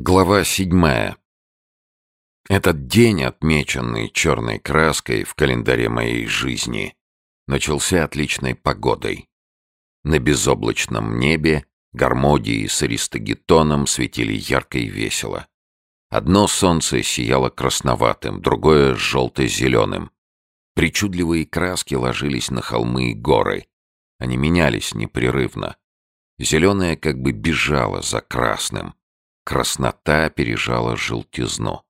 Глава седьмая. Этот день, отмеченный черной краской в календаре моей жизни, начался отличной погодой. На безоблачном небе гармодии с аристогетоном светили ярко и весело. Одно солнце сияло красноватым, другое — желто-зеленым. Причудливые краски ложились на холмы и горы. Они менялись непрерывно. Зеленое как бы бежало за красным Краснота пережала желтизну.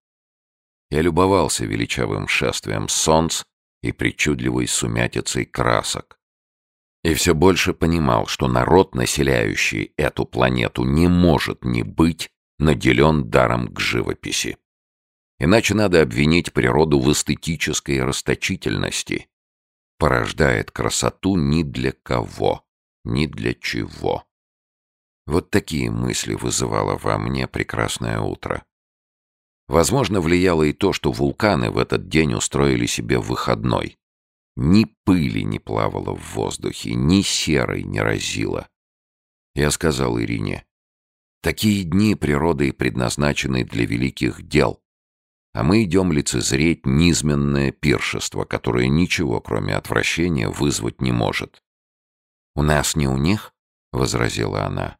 Я любовался величавым шествием солнц и причудливой сумятицей красок. И все больше понимал, что народ, населяющий эту планету, не может не быть наделен даром к живописи. Иначе надо обвинить природу в эстетической расточительности. Порождает красоту ни для кого, ни для чего. Вот такие мысли вызывало во мне прекрасное утро. Возможно, влияло и то, что вулканы в этот день устроили себе выходной. Ни пыли не плавало в воздухе, ни серой не разило. Я сказал Ирине, такие дни природой предназначены для великих дел, а мы идем лицезреть низменное пиршество, которое ничего, кроме отвращения, вызвать не может. «У нас не у них?» — возразила она.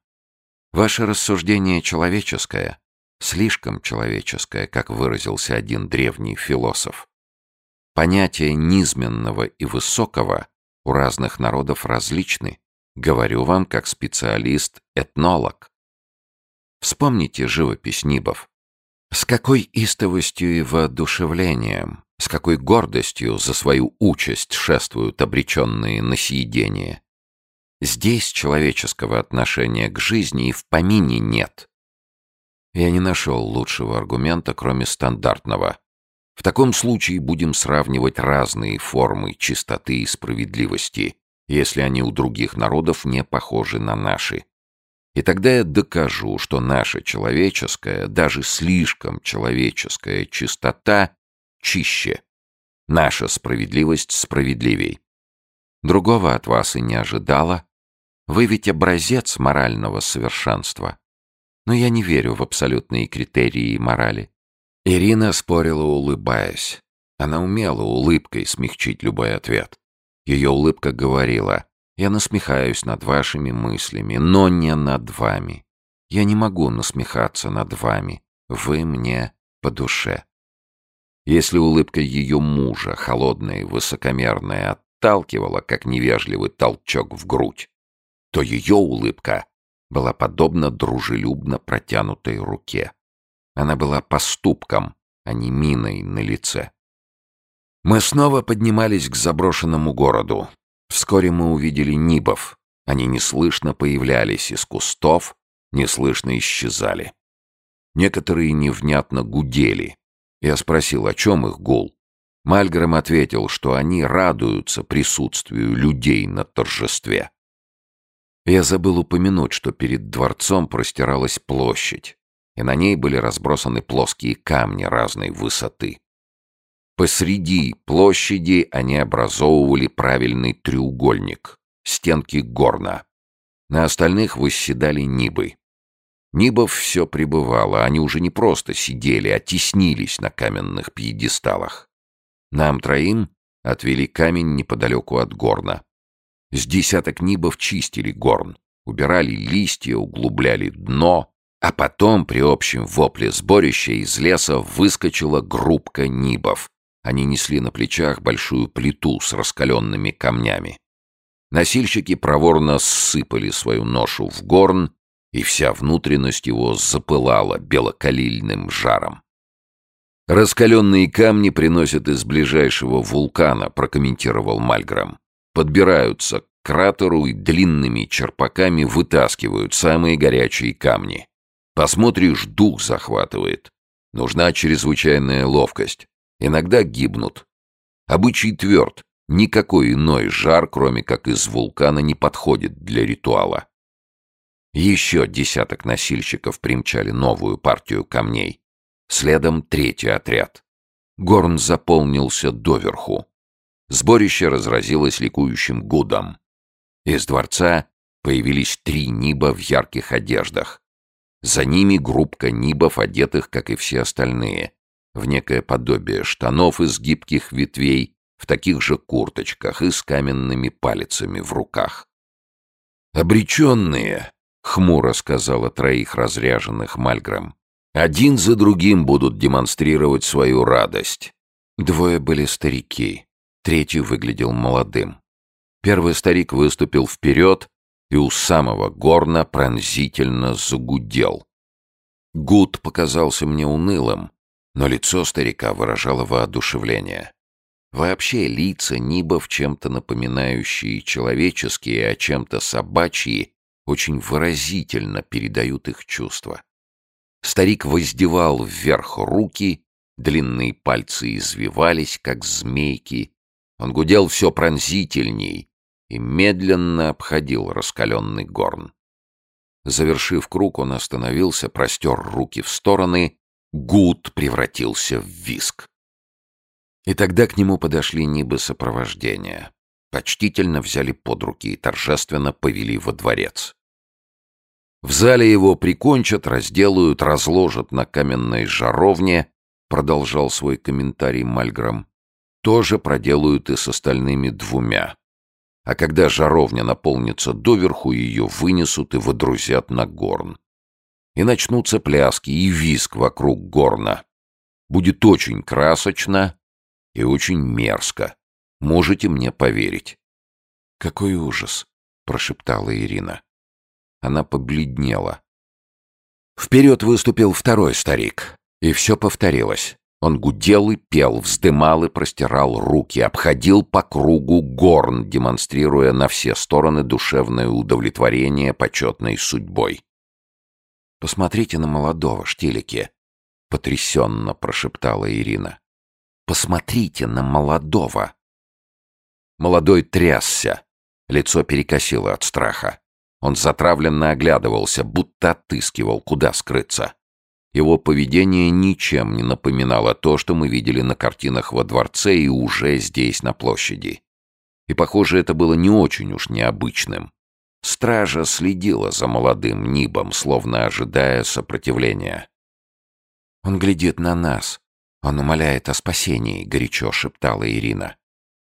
Ваше рассуждение человеческое, слишком человеческое, как выразился один древний философ. Понятия низменного и высокого у разных народов различны. Говорю вам как специалист-этнолог. Вспомните живопись Нибов. С какой истовостью и воодушевлением, с какой гордостью за свою участь шествуют обреченные на съедение. Здесь человеческого отношения к жизни и в помине нет. Я не нашел лучшего аргумента, кроме стандартного. В таком случае будем сравнивать разные формы чистоты и справедливости, если они у других народов не похожи на наши. И тогда я докажу, что наша человеческая, даже слишком человеческая чистота чище. Наша справедливость справедливей. Другого от вас и не ожидала, вы ведь образец морального совершенства. Но я не верю в абсолютные критерии морали. Ирина спорила, улыбаясь. Она умела улыбкой смягчить любой ответ. Ее улыбка говорила, «Я насмехаюсь над вашими мыслями, но не над вами. Я не могу насмехаться над вами. Вы мне по душе». Если улыбка ее мужа, холодная и высокомерная, отталкивала, как невежливый толчок в грудь, то ее улыбка была подобна дружелюбно протянутой руке. Она была поступком, а не миной на лице. Мы снова поднимались к заброшенному городу. Вскоре мы увидели Нибов. Они неслышно появлялись из кустов, неслышно исчезали. Некоторые невнятно гудели. Я спросил, о чем их гул. Мальгром ответил, что они радуются присутствию людей на торжестве. Я забыл упомянуть, что перед дворцом простиралась площадь, и на ней были разбросаны плоские камни разной высоты. Посреди площади они образовывали правильный треугольник, стенки горна. На остальных восседали нибы. Нибов все пребывало, они уже не просто сидели, а теснились на каменных пьедесталах. Нам троим отвели камень неподалеку от горна. С десяток нибов чистили горн, убирали листья, углубляли дно, а потом при общем вопле сборища из леса выскочила группка нибов. Они несли на плечах большую плиту с раскаленными камнями. Носильщики проворно ссыпали свою ношу в горн, и вся внутренность его запылала белокалильным жаром. «Раскаленные камни приносят из ближайшего вулкана», — прокомментировал Мальграм подбираются к кратеру и длинными черпаками вытаскивают самые горячие камни. Посмотришь, дух захватывает. Нужна чрезвычайная ловкость. Иногда гибнут. Обычай тверд. Никакой иной жар, кроме как из вулкана, не подходит для ритуала. Еще десяток носильщиков примчали новую партию камней. Следом третий отряд. Горн заполнился доверху. Сборище разразилось ликующим гудом. Из дворца появились три Ниба в ярких одеждах. За ними группка нибов, одетых, как и все остальные, в некое подобие штанов из гибких ветвей, в таких же курточках и с каменными палицами в руках. «Обреченные», — хмуро сказала троих разряженных Мальграм, «один за другим будут демонстрировать свою радость». Двое были старики, третий выглядел молодым. Первый старик выступил вперед и у самого горна пронзительно загудел. Гуд показался мне унылым, но лицо старика выражало воодушевление. Вообще лица Нибов, чем-то напоминающие человеческие, а чем-то собачьи, очень выразительно передают их чувства. Старик воздевал вверх руки, длинные пальцы извивались, как змейки. Он гудел все пронзительней и медленно обходил раскаленный горн. Завершив круг, он остановился, простер руки в стороны, гуд превратился в виск. И тогда к нему подошли Нибы сопровождения. Почтительно взяли под руки и торжественно повели во дворец. В зале его прикончат, разделают, разложат на каменной жаровне, продолжал свой комментарий Мальграм. Тоже проделают и с остальными двумя. А когда жаровня наполнится доверху, ее вынесут и водрузят на горн. И начнутся пляски и виск вокруг горна. Будет очень красочно и очень мерзко. Можете мне поверить. «Какой ужас!» — прошептала Ирина. Она побледнела. Вперед выступил второй старик, и все повторилось. Он гудел и пел, вздымал и простирал руки, обходил по кругу горн, демонстрируя на все стороны душевное удовлетворение почетной судьбой. «Посмотрите на молодого, Штилики!» — потрясенно прошептала Ирина. Посмотрите на молодого!» Молодой трясся. Лицо перекосило от страха. Он затравленно оглядывался, будто отыскивал, куда скрыться. Его поведение ничем не напоминало то, что мы видели на картинах во дворце и уже здесь, на площади. И, похоже, это было не очень уж необычным. Стража следила за молодым Нибом, словно ожидая сопротивления. «Он глядит на нас», «Он умоляет о спасении», — горячо шептала Ирина.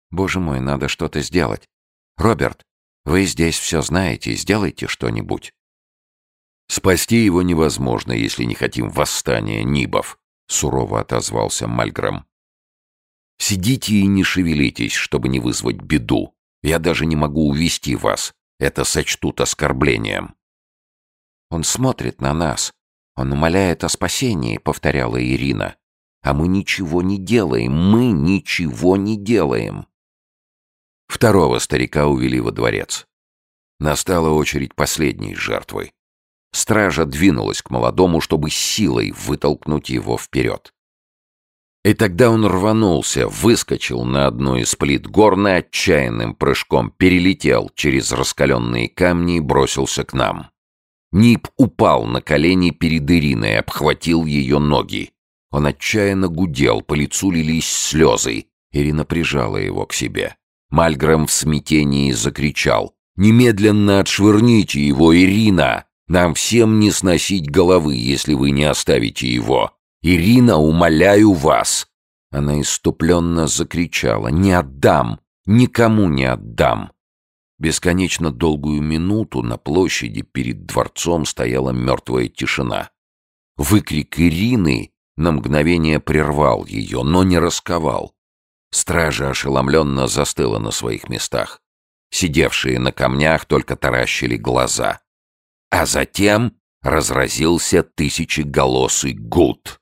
«Боже мой, надо что-то сделать. Роберт, вы здесь все знаете, сделайте что-нибудь». «Спасти его невозможно, если не хотим восстания Нибов», — сурово отозвался Мальграм. «Сидите и не шевелитесь, чтобы не вызвать беду. Я даже не могу увести вас. Это сочтут оскорблением». «Он смотрит на нас. Он умоляет о спасении», — повторяла Ирина. А мы ничего не делаем, мы ничего не делаем. Второго старика увели во дворец. Настала очередь последней жертвы. Стража двинулась к молодому, чтобы силой вытолкнуть его вперед. И тогда он рванулся, выскочил на одну из плит горны, отчаянным прыжком перелетел через раскаленные камни и бросился к нам. Нип упал на колени перед Ириной, обхватил ее ноги. Он отчаянно гудел, по лицу лились слезы. Ирина прижала его к себе. Мальграм в смятении закричал. «Немедленно отшвырните его, Ирина! Нам всем не сносить головы, если вы не оставите его! Ирина, умоляю вас!» Она иступленно закричала. «Не отдам! Никому не отдам!» Бесконечно долгую минуту на площади перед дворцом стояла мертвая тишина. Выкрик Ирины на мгновение прервал ее, но не расковал. Стража ошеломленно застыла на своих местах. Сидевшие на камнях только таращили глаза. А затем разразился тысячеголосый гуд.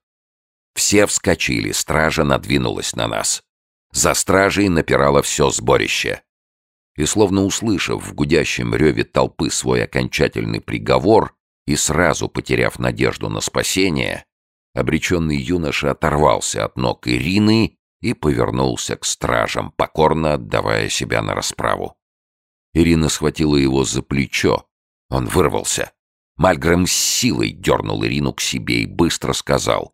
Все вскочили, стража надвинулась на нас. За стражей напирало все сборище. И словно услышав в гудящем реве толпы свой окончательный приговор и сразу потеряв надежду на спасение, Обреченный юноша оторвался от ног Ирины и повернулся к стражам, покорно отдавая себя на расправу. Ирина схватила его за плечо. Он вырвался. Мальгрэм с силой дернул Ирину к себе и быстро сказал.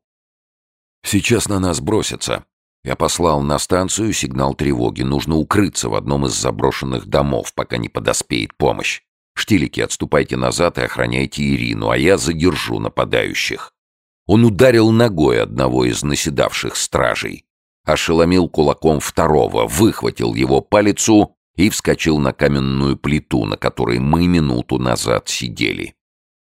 «Сейчас на нас бросятся. Я послал на станцию сигнал тревоги. Нужно укрыться в одном из заброшенных домов, пока не подоспеет помощь. Штилики, отступайте назад и охраняйте Ирину, а я задержу нападающих. Он ударил ногой одного из наседавших стражей, ошеломил кулаком второго, выхватил его палицу и вскочил на каменную плиту, на которой мы минуту назад сидели.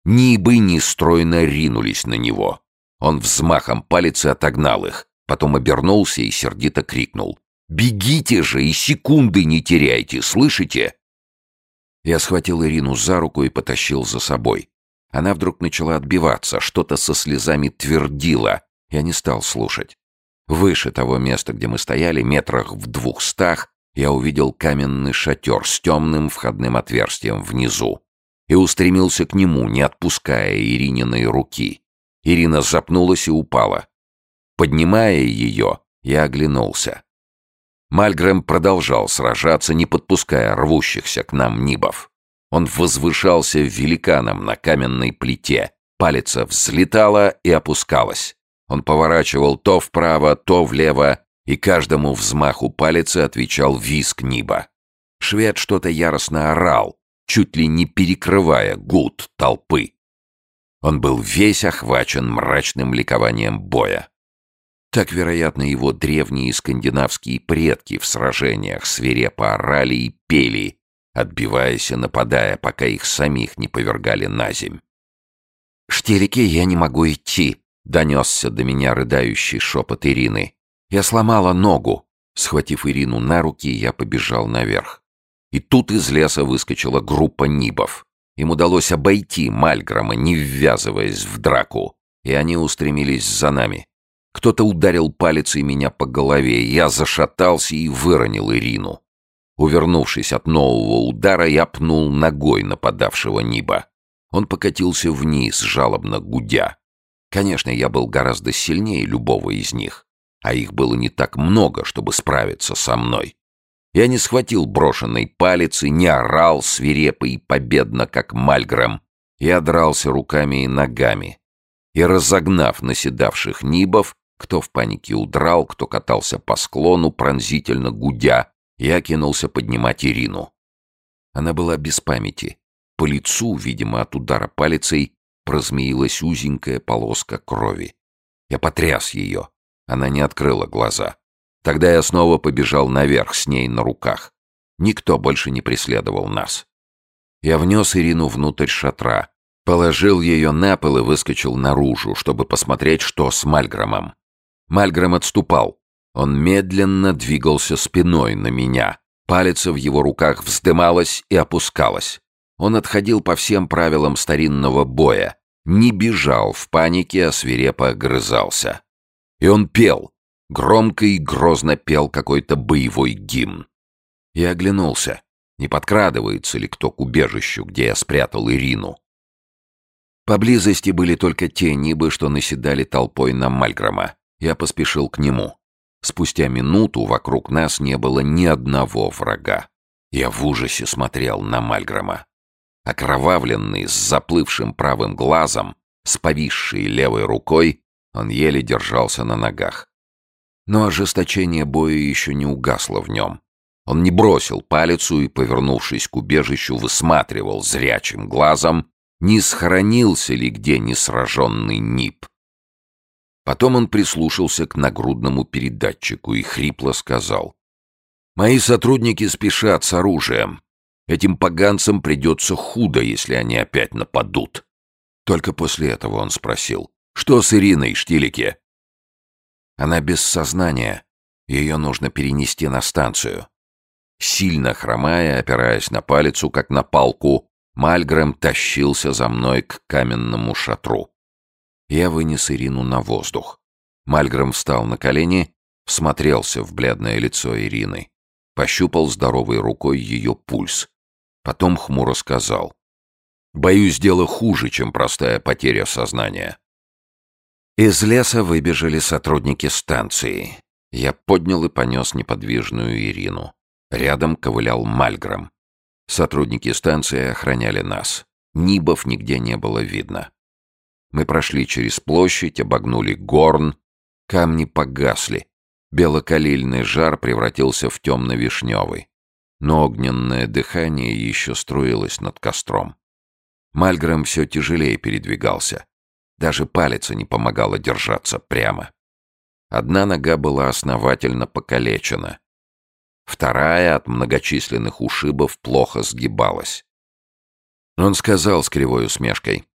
Нибы нестройно ринулись на него. Он взмахом палицы отогнал их, потом обернулся и сердито крикнул. «Бегите же и секунды не теряйте, слышите?» Я схватил Ирину за руку и потащил за собой. Она вдруг начала отбиваться, что-то со слезами твердила. Я не стал слушать. Выше того места, где мы стояли, метрах в двухстах, я увидел каменный шатер с темным входным отверстием внизу и устремился к нему, не отпуская Ирининой руки. Ирина запнулась и упала. Поднимая ее, я оглянулся. Мальгрэм продолжал сражаться, не подпуская рвущихся к нам нибов. Он возвышался великаном на каменной плите. Палица взлетала и опускалась. Он поворачивал то вправо, то влево, и каждому взмаху палицы отвечал виск Ниба. Швед что-то яростно орал, чуть ли не перекрывая гуд толпы. Он был весь охвачен мрачным ликованием боя. Так, вероятно, его древние скандинавские предки в сражениях свирепо орали и пели, отбиваясь и нападая, пока их самих не повергали на земь. «Штелики, я не могу идти», — донесся до меня рыдающий шепот Ирины. «Я сломала ногу». Схватив Ирину на руки, я побежал наверх. И тут из леса выскочила группа нибов. Им удалось обойти Мальгрома, не ввязываясь в драку, и они устремились за нами. Кто-то ударил палицей меня по голове, я зашатался и выронил Ирину. Увернувшись от нового удара, я пнул ногой нападавшего Ниба. Он покатился вниз, жалобно гудя. Конечно, я был гораздо сильнее любого из них, а их было не так много, чтобы справиться со мной. Я не схватил брошенной палицы, не орал свирепо и победно, как Мальгрэм. Я дрался руками и ногами. И, разогнав наседавших нибов, кто в панике удрал, кто катался по склону, пронзительно гудя, я кинулся поднимать Ирину. Она была без памяти. По лицу, видимо, от удара палицей, прозмеилась узенькая полоска крови. Я потряс ее. Она не открыла глаза. Тогда я снова побежал наверх с ней на руках. Никто больше не преследовал нас. Я внес Ирину внутрь шатра, положил ее на пол и выскочил наружу, чтобы посмотреть, что с Мальгромом. Мальгром отступал. Он медленно двигался спиной на меня. Палец в его руках вздымалась и опускалась. Он отходил по всем правилам старинного боя, не бежал в панике, а свирепо огрызался. И он пел, громко и грозно пел какой-то боевой гимн. Я оглянулся, не подкрадывается ли кто к убежищу, где я спрятал Ирину. Поблизости были только те нибы, что наседали толпой на Мальгрома. Я поспешил к нему. Спустя минуту вокруг нас не было ни одного врага. Я в ужасе смотрел на Мальгрома. Окровавленный, с заплывшим правым глазом, с повисшей левой рукой, он еле держался на ногах. Но ожесточение боя еще не угасло в нем. Он не бросил палицу и, повернувшись к убежищу, высматривал зрячим глазом, не схоронился ли где несраженный НИП. Потом он прислушался к нагрудному передатчику и хрипло сказал. «Мои сотрудники спешат с оружием. Этим поганцам придется худо, если они опять нападут». Только после этого он спросил. «Что с Ириной, Штилике?» «Она без сознания. Ее нужно перенести на станцию». Сильно хромая, опираясь на палицу, как на палку, Мальгрэм тащился за мной к каменному шатру. Я вынес Ирину на воздух. Мальгром встал на колени, всмотрелся в бледное лицо Ирины, пощупал здоровой рукой ее пульс. Потом хмуро сказал. «Боюсь, дело хуже, чем простая потеря сознания». Из леса выбежали сотрудники станции. Я поднял и понес неподвижную Ирину. Рядом ковылял Мальгром. Сотрудники станции охраняли нас. Нибов нигде не было видно. Мы прошли через площадь, обогнули горн. Камни погасли. Белокалильный жар превратился в темно-вишневый. но огненное дыхание еще струилось над костром. Мальгрэм все тяжелее передвигался. Даже палец не помогало держаться прямо. Одна нога была основательно покалечена. Вторая от многочисленных ушибов плохо сгибалась. Он сказал с кривой усмешкой.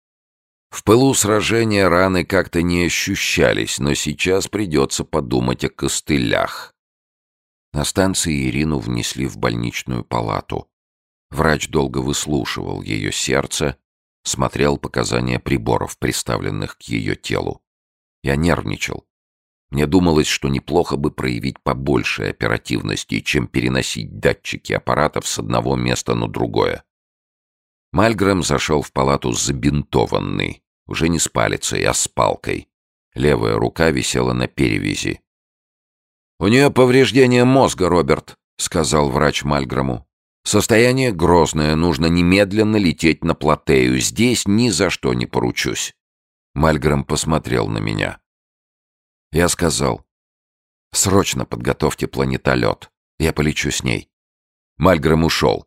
В пылу сражения раны как-то не ощущались, но сейчас придется подумать о костылях. На станции Ирину внесли в больничную палату. Врач долго выслушивал ее сердце, смотрел показания приборов, приставленных к ее телу. Я нервничал. Мне думалось, что неплохо бы проявить побольше оперативности, чем переносить датчики аппаратов с одного места на другое. Мальгрэм зашел в палату забинтованный, уже не с палицей, а с палкой. Левая рука висела на перевязи. «У нее повреждение мозга, Роберт», — сказал врач Мальгрому. «Состояние грозное, нужно немедленно лететь на Платею. Здесь ни за что не поручусь». Мальграм посмотрел на меня. Я сказал, «Срочно подготовьте планетолет. Я полечу с ней». Мальграм ушел.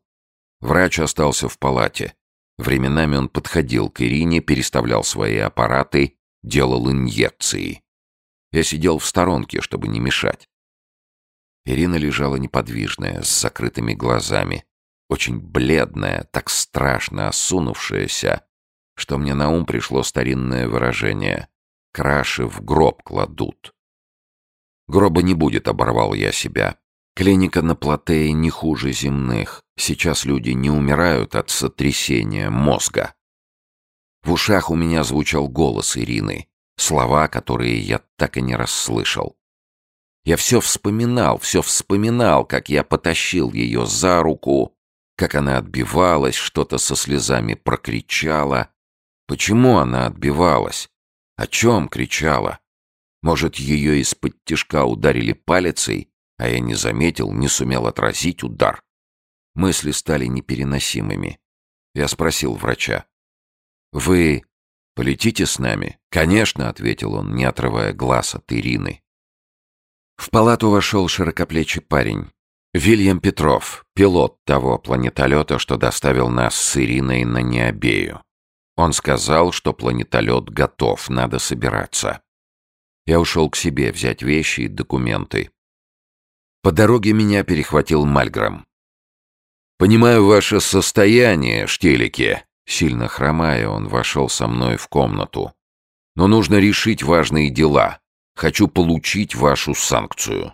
Врач остался в палате. Временами он подходил к Ирине, переставлял свои аппараты, делал инъекции. Я сидел в сторонке, чтобы не мешать. Ирина лежала неподвижная, с закрытыми глазами, очень бледная, так страшно осунувшаяся, что мне на ум пришло старинное выражение «краши в гроб кладут». Гроба не будет, оборвал я себя. Клиника на Платее не хуже земных. Сейчас люди не умирают от сотрясения мозга. В ушах у меня звучал голос Ирины, слова, которые я так и не расслышал. Я все вспоминал, все вспоминал, как я потащил ее за руку, как она отбивалась, что-то со слезами прокричала. Почему она отбивалась? О чем кричала? Может, ее из-под тишка ударили палицей, а я не заметил, не сумел отразить удар. Мысли стали непереносимыми. Я спросил врача. «Вы полетите с нами?» «Конечно», — ответил он, не отрывая глаз от Ирины. В палату вошел широкоплечий парень. Вильям Петров, пилот того планетолета, что доставил нас с Ириной на Необею. Он сказал, что планетолет готов, надо собираться. Я ушел к себе взять вещи и документы. По дороге меня перехватил Мальграм. «Понимаю ваше состояние, штелики». Сильно хромая, он вошел со мной в комнату. «Но нужно решить важные дела. Хочу получить вашу санкцию».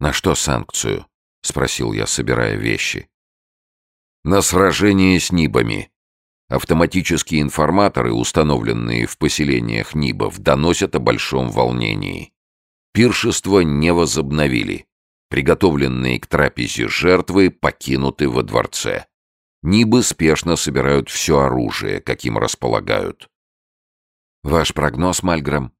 «На что санкцию?» — спросил я, собирая вещи. «На сражение с Нибами. Автоматические информаторы, установленные в поселениях Нибов, доносят о большом волнении. Пиршество не возобновили. Приготовленные к трапезе жертвы покинуты во дворце. Нибы спешно собирают все оружие, каким располагают. Ваш прогноз, Мальграм?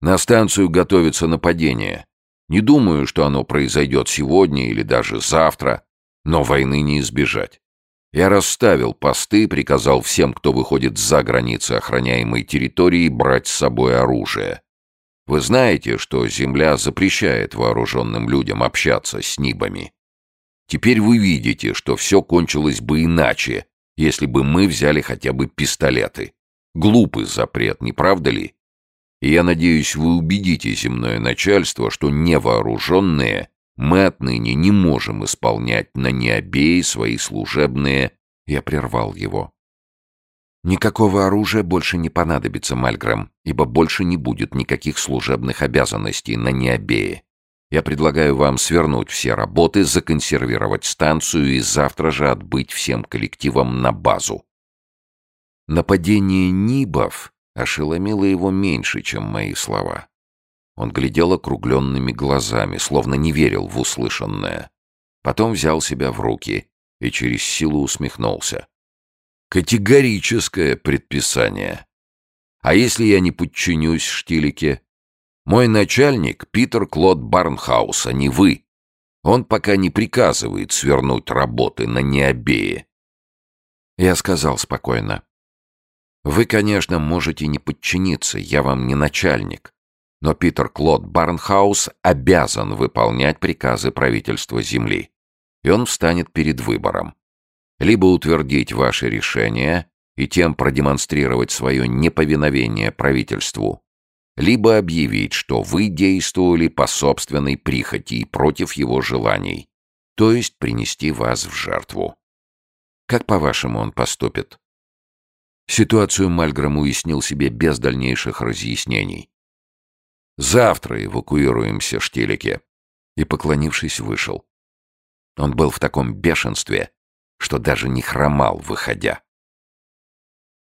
На станцию готовится нападение. Не думаю, что оно произойдет сегодня или даже завтра, но войны не избежать. Я расставил посты, приказал всем, кто выходит за границы охраняемой территории, брать с собой оружие. Вы знаете, что Земля запрещает вооруженным людям общаться с Нибами. Теперь вы видите, что все кончилось бы иначе, если бы мы взяли хотя бы пистолеты. Глупый запрет, не правда ли? Я надеюсь, вы убедите земное начальство, что невооруженные мы отныне не можем исполнять на необеи свои служебные... Я прервал его. Никакого оружия больше не понадобится, Мальгрэм, ибо больше не будет никаких служебных обязанностей на Необее. Я предлагаю вам свернуть все работы, законсервировать станцию и завтра же отбыть всем коллективам на базу. Нападение Нибов ошеломило его меньше, чем мои слова. Он глядел округленными глазами, словно не верил в услышанное. Потом взял себя в руки и через силу усмехнулся. Категорическое предписание. А если я не подчинюсь Штилике? Мой начальник — Питер Клод Барнхаус, а не вы. Он пока не приказывает свернуть работы на необее. Я сказал спокойно. Вы, конечно, можете не подчиниться, я вам не начальник. Но Питер Клод Барнхаус обязан выполнять приказы правительства Земли. и он встанет перед выбором. Либо утвердить ваше решение и тем продемонстрировать свое неповиновение правительству, либо объявить, что вы действовали по собственной прихоти и против его желаний, то есть принести вас в жертву. Как, по-вашему, он поступит? Ситуацию Мальгром уяснил себе без дальнейших разъяснений. «Завтра эвакуируемся, Штилике», и, поклонившись, вышел. Он был в таком бешенстве, что даже не хромал, выходя.